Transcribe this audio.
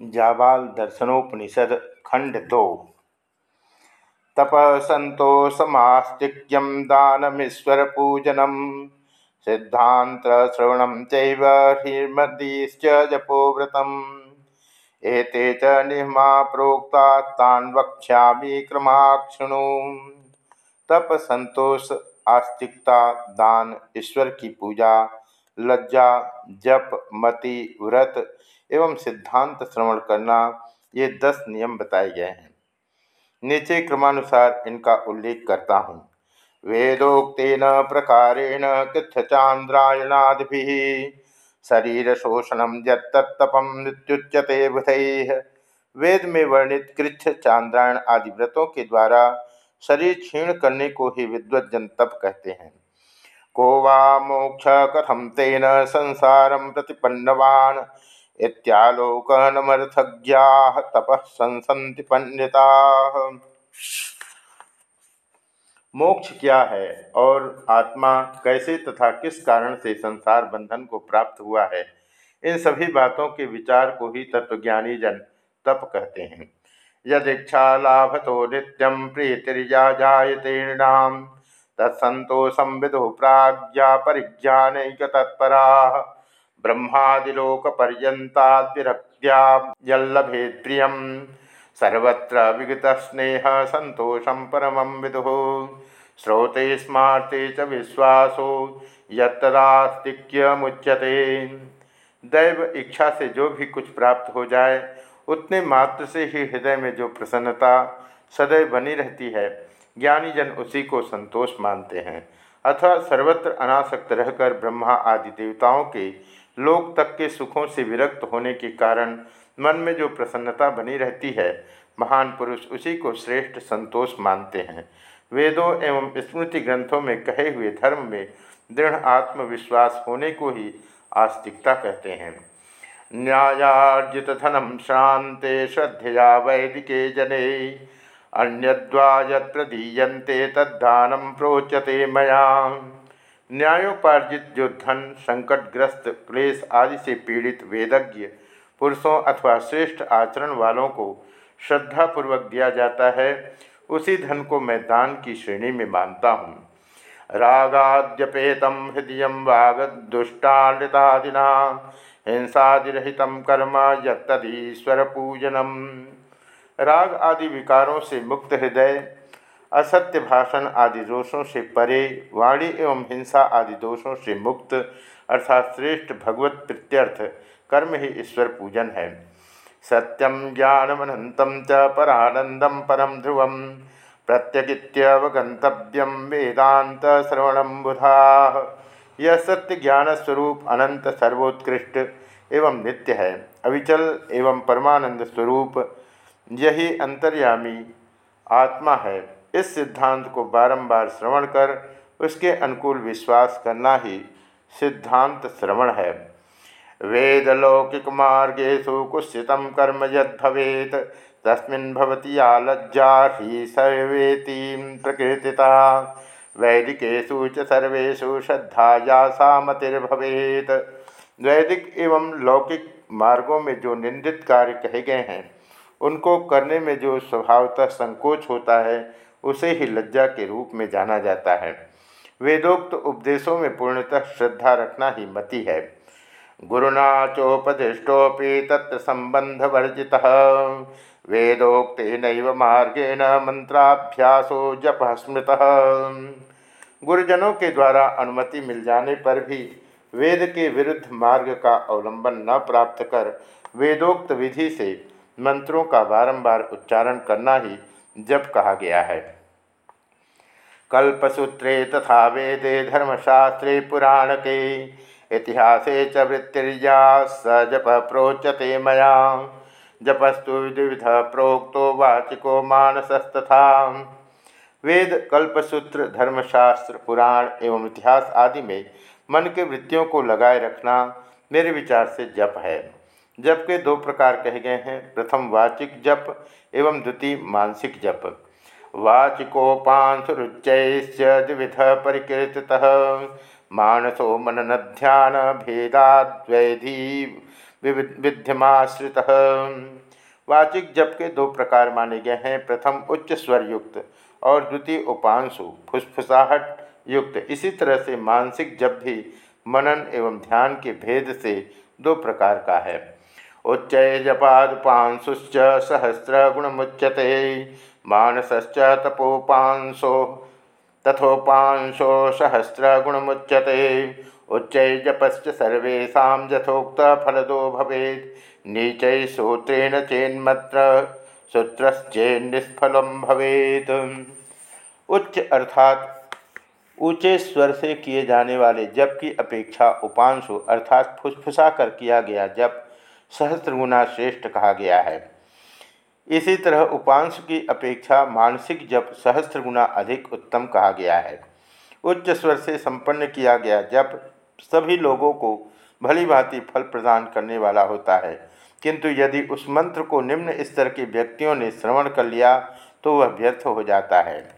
जाबाल दर्शनोपनिषद खंड दो। तप संतोषमास्तिक्यम दानमीश्वर पूजनम सिद्धांत श्रवण चीर्मदीश्च जपो व्रतम एते च निहमा प्रोक्ता तान् क्रमाक्षणु। तप संतोष आस्तिकता, दान, ईश्वर की पूजा लज्जा, जप, मति, व्रत एवं सिद्धांत श्रवण करना, ये दस नियम बताए गए हैं। नीचे क्रमानुसार इनका उल्लेख करता हूँ। वेदोक्न प्रकारेण कृच्छचांद्रायणादि शरीर शोषण यत्तपम मृत्युच्यते बुध। वेद में वर्णित कृच्छ चांद्रायण आदि व्रतों के द्वारा शरीर क्षीण करने को ही विद्वत जन तप कहते हैं। को वा मोक्ष कथम तेन संसार प्रतिपन्नवान इत्यालोकनमर्थज्ञा तप संसंति पंडिता मोक्ष क्या है और आत्मा कैसे तथा किस कारण से संसार बंधन को प्राप्त हुआ है? इन सभी बातों के विचार को ही तत्वज्ञानी जन तप कहते हैं। यदीक्षा लाभ तो नित्यम प्रीतिरिया जायते नृणाम तत्सतोषम विदु प्राज्ञा परिज्ञान तत्परा ब्रह्मादिलोकपर्यन्ताद्विरक्त्याल्लभेत् प्रियं सर्वत्र विगतस्नेह सन्तोषं परमं विदुः। श्रोते स्मार्ते च विश्वासो यत्तदास्तिक्यमुच्यते। दैव इच्छा से जो भी कुछ प्राप्त हो जाए, उतने मात्र से ही हृदय में जो प्रसन्नता सदैव बनी रहती है ज्ञानी जन उसी को संतोष मानते हैं। अथवा सर्वत्र अनासक्त रहकर ब्रह्मा आदि देवताओं के लोक तक के सुखों से विरक्त होने के कारण मन में जो प्रसन्नता बनी रहती है, महान पुरुष उसी को श्रेष्ठ संतोष मानते हैं। वेदों एवं स्मृति ग्रंथों में कहे हुए धर्म में दृढ़ आत्मविश्वास होने को ही आस्तिकता कहते हैं। न्यायार्जित धनम शांते श्रद्धया वैदिके जने अन्यद्वा यत्र तद्दानम प्रोचते मया। न्यायोपार्जित जो धन, संकटग्रस्त क्लेश आदि से पीड़ित वेदज्ञ, पुरुषों अथवा श्रेष्ठ आचरण वालों को श्रद्धापूर्वक दिया जाता है, उसी धन को मैं दान की श्रेणी में मानता हूँ। रागाद्यपेतम हृदय वागदुष्टादिना हिंसादिहित कर्म यदीश्वर पूजनम राग आदि विकारों से मुक्त हृदय, असत्य भाषण आदि दोषों से परे, वाणी एवं हिंसा आदि दोषों से मुक्त, अर्थात श्रेष्ठ भगवत प्रत्यर्थ, कर्म ही ईश्वर पूजन है। सत्यम ज्ञानमनंतम च परानंदम परम ध्रुव प्रत्यगित्यवगंतव्यम वेदांत श्रवण बुधा। यह सत्य ज्ञान स्वरूप अनंत सर्वोत्कृष्ट एवं नित्य है, अविचल एवं परमानंद स्वरूप यही अंतर्यामी आत्मा है। इस सिद्धांत को बारंबार श्रवण कर उसके अनुकूल विश्वास करना ही सिद्धांत श्रवण है। वेद लौकिक मार्गेशु कुत्सित कर्म यद भवेत, तस्मिन् भवति या लज्जा ही सर्वेती प्रकृतिता। वैदिकेशु च सर्वेशु श्रद्धा या सा मतिर्भवेत वैदिक एवं लौकिक मार्गों में जो निंदित कार्य कहे गए हैं उनको करने में जो स्वभावतः संकोच होता है, उसे ही लज्जा के रूप में जाना जाता है। वेदोक्त उपदेशों में पूर्णतः श्रद्धा रखना ही मति है। गुरुना चोपदिष्टोपि तत्र संबंध वर्जि वेदोक्त नैव मार्गेण मंत्राभ्यासो जप स्मृत। गुरुजनों के द्वारा अनुमति मिल जाने पर भी वेद के विरुद्ध मार्ग का अवलंबन न प्राप्त कर वेदोक्त विधि से मंत्रों का बारंबार उच्चारण करना ही जप कहा गया है। कल्पसूत्रे तथा वेदे धर्मशास्त्रे पुराणके, इतिहासे च वृत्तिर्या स जप प्रोचते मया। जपस्तु विविध प्रोक्तो वाचिको मानसस्तथा। वेद, कल्पसूत्र, धर्मशास्त्र, पुराण एवं इतिहास आदि में मन के वृत्तियों को लगाए रखना मेरे विचार से जप है। जप के दो प्रकार कहे गए हैं। प्रथम वाचिक जप एवं द्वितीय मानसिक जप। वाचिकोपांशुरुच्चैश्च परिकीर्तितः। मानसो मनन ध्यान भेदाद्वैधी विध्यमाश्रित वाचिक जप के दो प्रकार माने गए हैं। प्रथम उच्च स्वर युक्त और द्वितीय उपांशु फुसफुसाहट युक्त। इसी तरह से मानसिक जप भी मनन एवं ध्यान के भेद से दो प्रकार का है। उच्च जपादुपांशुश्च सहस्र गुणमुच्यते मानसश्च तपोपांशो तथोपांशो सहस्र गुणमुच्यते उच्च जपश्च सर्वेशा यथोक्त फलदो भवेद नीच सूत्रेण चेन्मत्र, सूत्रश्चेन्निष्फल भवेद उच्च अर्थात ऊँचे स्वर से किए जाने वाले जप की अपेक्षा उपांशु अर्थात फुसफुसा कर किया गया जप सहस्त्रगुना श्रेष्ठ कहा गया है। इसी तरह उपांश की अपेक्षा मानसिक जप सहस्त्रगुना अधिक उत्तम कहा गया है। उच्च स्वर से संपन्न किया गया जप सभी लोगों को भली भांति फल प्रदान करने वाला होता है। किंतु यदि उस मंत्र को निम्न स्तर के व्यक्तियों ने श्रवण कर लिया तो वह व्यर्थ हो जाता है।